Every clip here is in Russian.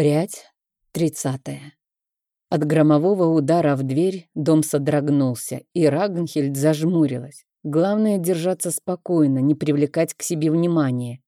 Прядь тридцатая. От громового удара в дверь дом содрогнулся, и Рагнхельд зажмурилась. Главное — держаться спокойно, не привлекать к себе внимания.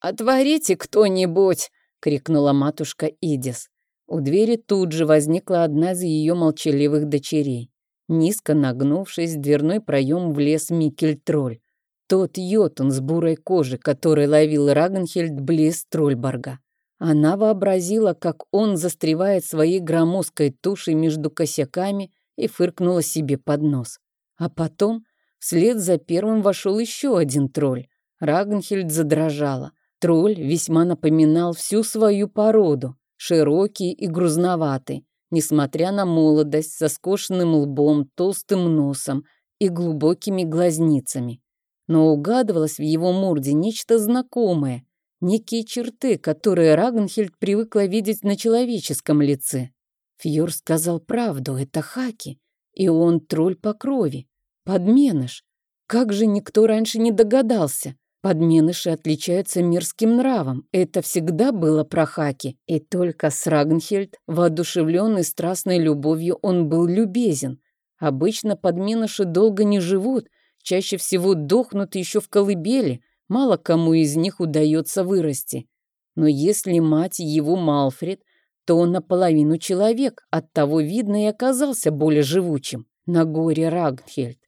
«Отворите кто-нибудь!» — крикнула матушка Идис. У двери тут же возникла одна из ее молчаливых дочерей. Низко нагнувшись, в дверной проем влез Микель-тролль. Тот йотун с бурой кожи, который ловил Рагнхельд близ Трольборга. Она вообразила, как он застревает своей громоздкой тушей между косяками и фыркнула себе под нос. А потом вслед за первым вошел еще один тролль. Рагнхельд задрожала. Тролль весьма напоминал всю свою породу, широкий и грузноватый, несмотря на молодость, со скошенным лбом, толстым носом и глубокими глазницами но угадывалось в его морде нечто знакомое, некие черты, которые Рагнхельд привыкла видеть на человеческом лице. Фьор сказал правду, это Хаки, и он тролль по крови, подменыш. Как же никто раньше не догадался? Подменыши отличаются мерзким нравом. Это всегда было про Хаки. И только с Рагнхельд, воодушевленный страстной любовью, он был любезен. Обычно подменыши долго не живут, чаще всего дохнут еще в колыбели, мало кому из них удается вырасти. Но если мать его Малфред, то он наполовину человек, оттого видно и оказался более живучим на горе Рагнхельд.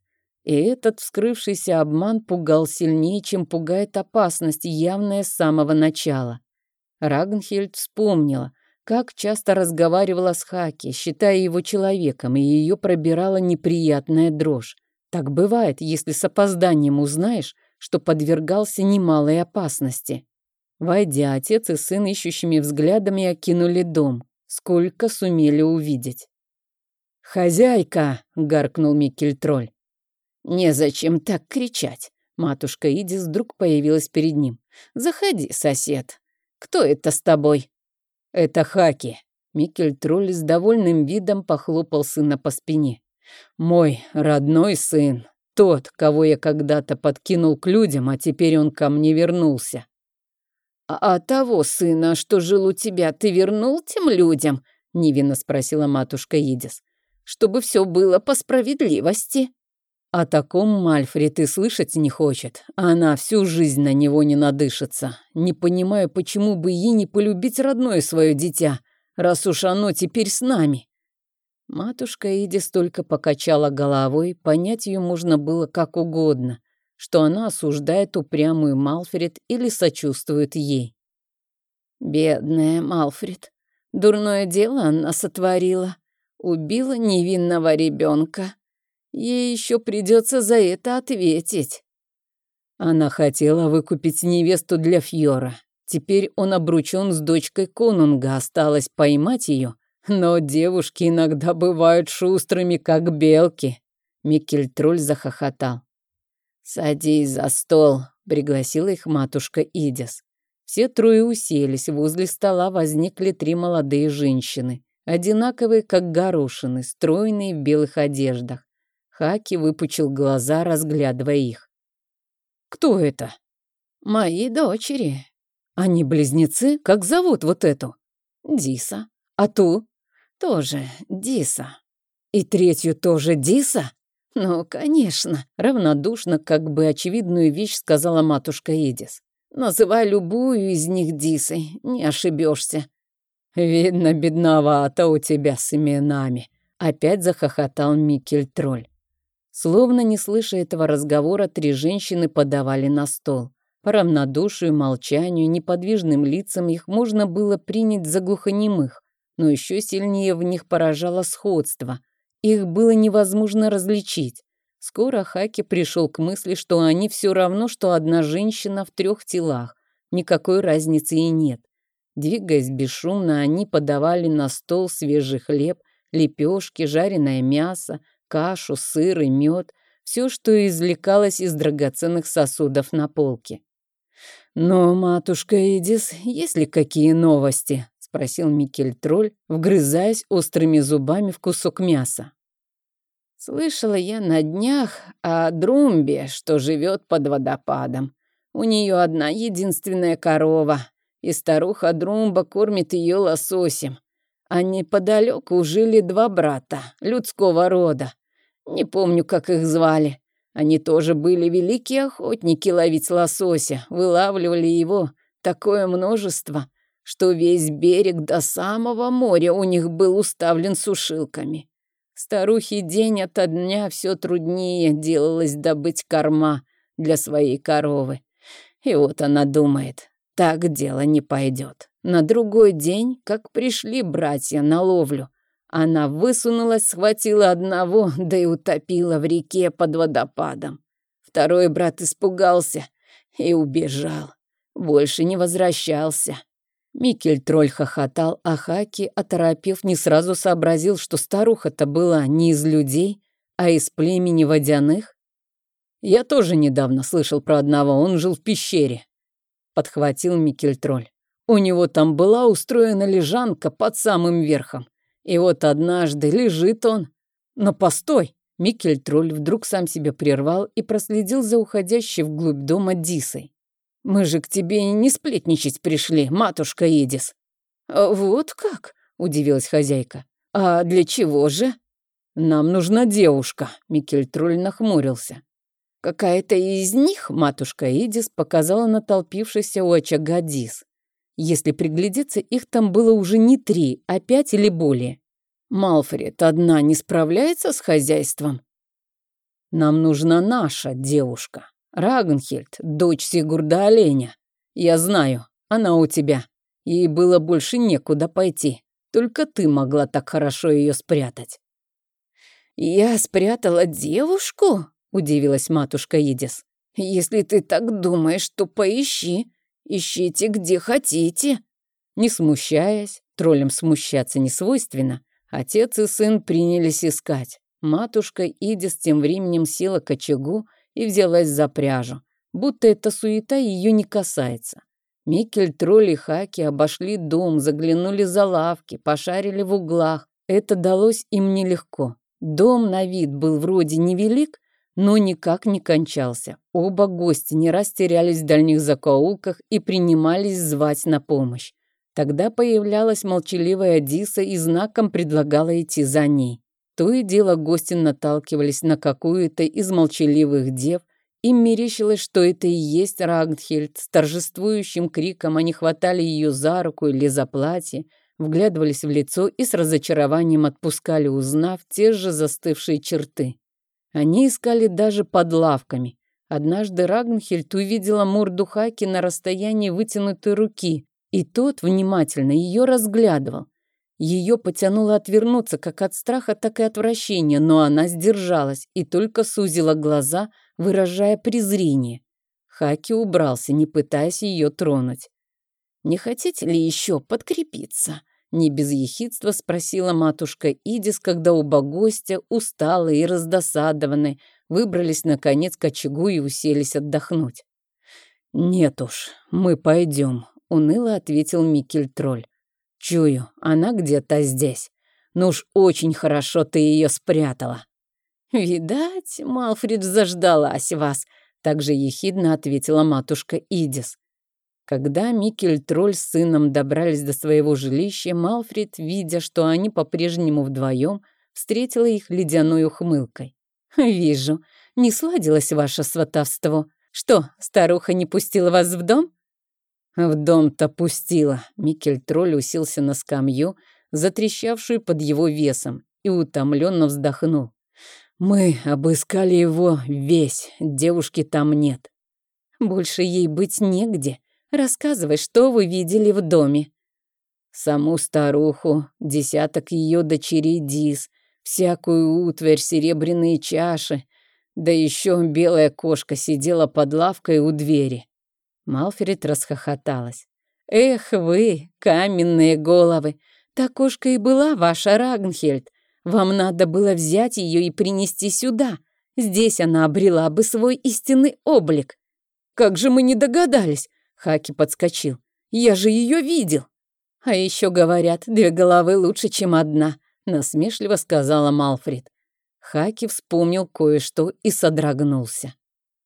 И этот вскрывшийся обман пугал сильнее, чем пугает опасность, явная с самого начала. Рагнхельд вспомнила, как часто разговаривала с Хаки, считая его человеком, и ее пробирала неприятная дрожь. Так бывает, если с опозданием узнаешь, что подвергался немалой опасности. Войдя, отец и сын ищущими взглядами окинули дом. Сколько сумели увидеть. «Хозяйка!» — гаркнул Микель-тролль. «Незачем так кричать!» Матушка Идис вдруг появилась перед ним. «Заходи, сосед. Кто это с тобой?» «Это Хаки». Микель-тролль с довольным видом похлопал сына по спине. Мой родной сын, тот, кого я когда-то подкинул к людям, а теперь он ко мне вернулся. «А, а того сына, что жил у тебя, ты вернул тем людям?» — невинно спросила матушка Идис. «Чтобы все было по справедливости». О таком Мальфред и слышать не хочет. Она всю жизнь на него не надышится. Не понимаю, почему бы ей не полюбить родное свое дитя, раз уж оно теперь с нами. Матушка Иди столько покачала головой, понять ее можно было как угодно, что она осуждает упрямую Малфред или сочувствует ей. Бедная Малфред, дурное дело она сотворила, убила невинного ребенка. Ей еще придется за это ответить. Она хотела выкупить невесту для Фьора. Теперь он обручен с дочкой Конунга, осталось поймать ее но девушки иногда бывают шустрыми, как белки. Микель-тролль захохотал. «Садись за стол», — пригласила их матушка Идис. Все трое уселись, возле стола возникли три молодые женщины, одинаковые, как горошины, стройные в белых одеждах. Хаки выпучил глаза, разглядывая их. «Кто это?» «Мои дочери». «Они близнецы? Как зовут вот эту?» «Диса». «А ту?» Тоже Диса. И третью тоже Диса? Ну, конечно, равнодушно, как бы очевидную вещь сказала матушка Эдис. Называй любую из них Дисой, не ошибешься. Видно, бедновато у тебя с именами. Опять захохотал Микель-тролль. Словно не слыша этого разговора, три женщины подавали на стол. По равнодушию, молчанию, неподвижным лицам их можно было принять за глухонемых но еще сильнее в них поражало сходство. Их было невозможно различить. Скоро Хаки пришел к мысли, что они все равно, что одна женщина в трех телах. Никакой разницы и нет. Двигаясь бесшумно, они подавали на стол свежий хлеб, лепешки, жареное мясо, кашу, сыр и мед, все, что извлекалось из драгоценных сосудов на полке. «Но, матушка Эдис, есть ли какие новости?» Спросил Микель-тролль, вгрызаясь острыми зубами в кусок мяса. Слышала я на днях о Друмбе, что живет под водопадом. У нее одна единственная корова. и старуха Друмба кормит ее лососем. А неподалеку жили два брата людского рода. Не помню, как их звали. Они тоже были великие охотники ловить лосося, вылавливали его такое множество, что весь берег до самого моря у них был уставлен сушилками. Старухе день ото дня все труднее делалось добыть корма для своей коровы. И вот она думает, так дело не пойдет. На другой день, как пришли братья на ловлю, она высунулась, схватила одного, да и утопила в реке под водопадом. Второй брат испугался и убежал. Больше не возвращался. Микель тролль хохотал, а Хаки, оторопев, не сразу сообразил, что старуха-то была не из людей, а из племени водяных. Я тоже недавно слышал про одного, он жил в пещере. Подхватил Микель тролль. У него там была устроена лежанка под самым верхом. И вот однажды лежит он. Но постой! Микель Тролль вдруг сам себя прервал и проследил за уходящей вглубь дома Дисой. «Мы же к тебе не сплетничать пришли, матушка Идис». «А «Вот как?» — удивилась хозяйка. «А для чего же?» «Нам нужна девушка», — Микель Тролль нахмурился. Какая-то из них, матушка Идис, показала на толпившийся у очага Дис. Если приглядеться, их там было уже не три, а пять или более. Малфред одна не справляется с хозяйством? Нам нужна наша девушка. Рагнхельд, дочь Сигурда Оленя. Я знаю, она у тебя. Ей было больше некуда пойти. Только ты могла так хорошо ее спрятать. «Я спрятала девушку?» — удивилась матушка Идис. «Если ты так думаешь, то поищи. Ищите где хотите». Не смущаясь, троллям смущаться не свойственно, отец и сын принялись искать. Матушка Идис тем временем села к очагу и взялась за пряжу, будто эта суета ее не касается. Микель, тролль и Хаки обошли дом, заглянули за лавки, пошарили в углах. Это далось им нелегко. Дом на вид был вроде невелик, но никак не кончался. Оба гостя не раз терялись в дальних закоулках и принимались звать на помощь. Тогда появлялась молчаливая Диса и знаком предлагала идти за ней. То и дело гости наталкивались на какую-то из молчаливых дев, им мерещилось, что это и есть Рагнхельд. С торжествующим криком они хватали ее за руку или за платье, вглядывались в лицо и с разочарованием отпускали, узнав те же застывшие черты. Они искали даже под лавками. Однажды Рагнхельд увидела морду Хаки на расстоянии вытянутой руки, и тот внимательно ее разглядывал. Ее потянуло отвернуться как от страха, так и отвращения, но она сдержалась и только сузила глаза, выражая презрение. Хаки убрался, не пытаясь ее тронуть. «Не хотите ли еще подкрепиться?» Не без ехидства спросила матушка Идис, когда оба гостя, усталые и раздосадованные, выбрались наконец к очагу и уселись отдохнуть. «Нет уж, мы пойдем», — уныло ответил Микель Тролль. «Чую, она где-то здесь. Ну уж очень хорошо ты ее спрятала». «Видать, Малфрид заждалась вас», — также ехидно ответила матушка Идис. Когда Микель Тролль с сыном добрались до своего жилища, Малфред, видя, что они по-прежнему вдвоем, встретила их ледяной ухмылкой. «Вижу, не сладилось ваше сватовство. Что, старуха не пустила вас в дом?» «В дом-то пустила». Микель Тролль уселся на скамью, затрещавшую под его весом, и утомленно вздохнул. «Мы обыскали его весь, девушки там нет». «Больше ей быть негде», Рассказывай, что вы видели в доме». Саму старуху, десяток ее дочерей Дис, всякую утварь, серебряные чаши, да еще белая кошка сидела под лавкой у двери. Малфред расхохоталась. «Эх вы, каменные головы! Та кошка и была ваша Рагнхельд. Вам надо было взять ее и принести сюда. Здесь она обрела бы свой истинный облик. Как же мы не догадались! Хаки подскочил. «Я же ее видел!» «А еще говорят, две головы лучше, чем одна», насмешливо сказала Малфрид. Хаки вспомнил кое-что и содрогнулся.